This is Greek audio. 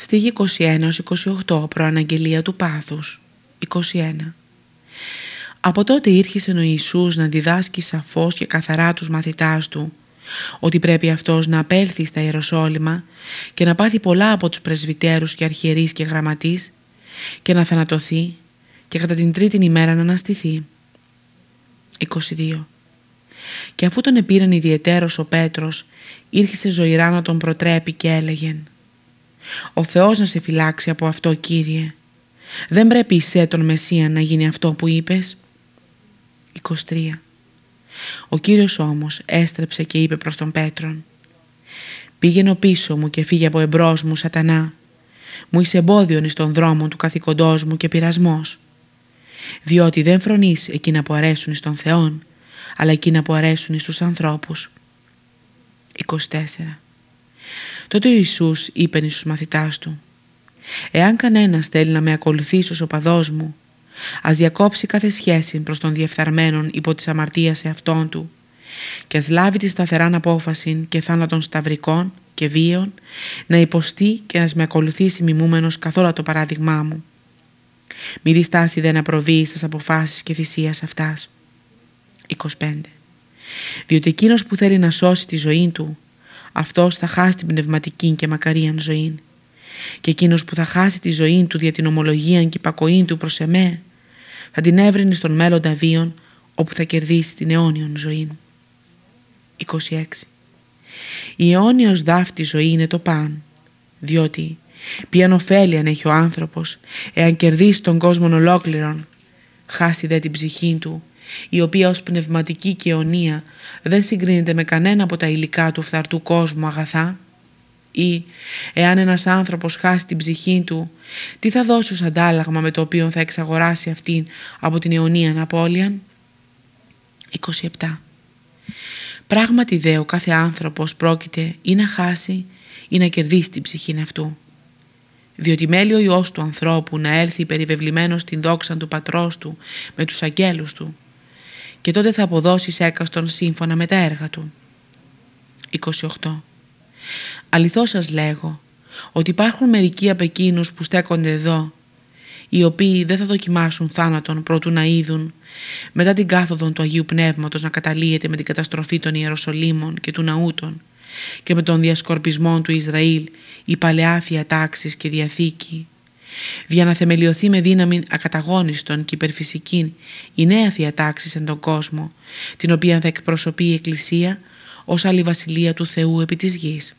Στίγη 21-28 Προαναγγελία του Πάθους 21 Από τότε ήρχισε ο Ιησούς να διδάσκει σαφώς και καθαρά τους μαθητάς του ότι πρέπει αυτός να απέλθει στα Ιεροσόλυμα και να πάθει πολλά από τους πρεσβυτέρους και αρχιερείς και γραμματείς και να θανατωθεί και κατά την τρίτη ημέρα να αναστηθεί. 22. Και αφού τον επήραν ιδιαιτέρως ο Πέτρος, ήρχισε ζωηρά να τον προτρέπει και έλεγεν «Ο Θεός να σε φυλάξει από αυτό, Κύριε. Δεν πρέπει είσαι τον Μεσσία να γίνει αυτό που είπες». 23. Ο Κύριος όμως έστρεψε και είπε προς τον Πέτρον «Πήγαινε πίσω μου και φύγε από εμπρός μου, σατανά. Μου είσαι εμπόδιον εις τον δρόμο του καθηκοντός μου και πειρασμός. Διότι δεν φρονείς εκείνα που αρέσουν εις τον Θεόν, αλλά εκείνα που αρέσουν εις τους ανθρώπους». 24. Τότε ο Ιησούς είπε στους μαθητάς του «Εάν κανένας θέλει να με ακολουθήσει ως οπαδός μου, ας διακόψει κάθε σχέση προς τον διεφθαρμένον υπό της αμαρτίας σε αυτόν του και ας λάβει τη σταθεράν απόφαση και θάνατον σταυρικών και βίων να υποστεί και να με ακολουθήσει μιμούμενος καθόλου το παράδειγμά μου. Μη διστάσει δεν να προβεί στις αποφάσεις και θυσίας αυτάς. 25. Διότι εκείνος που θέλει να σώσει τη ζωή του, αυτός θα χάσει την πνευματική και μακαρίαν ζωή. Και εκείνος που θα χάσει τη ζωή του δια την ομολογία και υπακοή του προς εμέ, θα την έβρινε στον μέλλοντα βίον όπου θα κερδίσει την αιώνιον ζωή. 26. Η αιώνιος δάφτη ζωή είναι το παν, διότι ποιαν ωφέλη αν έχει ο άνθρωπος εάν κερδίσει τον κόσμο ολόκληρον, χάσει δε την ψυχή του, η οποία ως πνευματική και αιωνία δεν συγκρίνεται με κανένα από τα υλικά του φθαρτού κόσμου αγαθά, ή εάν ένας άνθρωπος χάσει την ψυχή του, τι θα δώσει ως αντάλλαγμα με το οποίο θα εξαγοράσει αυτήν από την αιωνία απώλεια. 27. Πράγματι δε ο κάθε άνθρωπος πρόκειται ή να χάσει ή να κερδίσει την ψυχή αυτού. Διότι μέλει ο Υιός του ανθρώπου να έλθει περιβεβλημένος στην δόξα του πατρός του με τους αγγέλους του και τότε θα αποδώσει έκαστον σύμφωνα με τα έργα του. 28. Αληθώς σας λέγω ότι υπάρχουν μερικοί από εκείνους που στέκονται εδώ οι οποίοι δεν θα δοκιμάσουν θάνατον πρώτου να είδουν μετά την κάθοδο του Αγίου Πνεύματος να καταλύεται με την καταστροφή των Ιεροσολύμων και του ναούτων και με τον διασκορπισμό του Ισραήλ η παλαιά τάξης και διαθήκη για να θεμελιωθεί με δύναμη ακαταγόνιστον και υπερφυσική η νέα Θεία Τάξη εν τον κόσμο, την οποία θα εκπροσωπεί η Εκκλησία ως άλλη βασιλεία του Θεού επί της γης.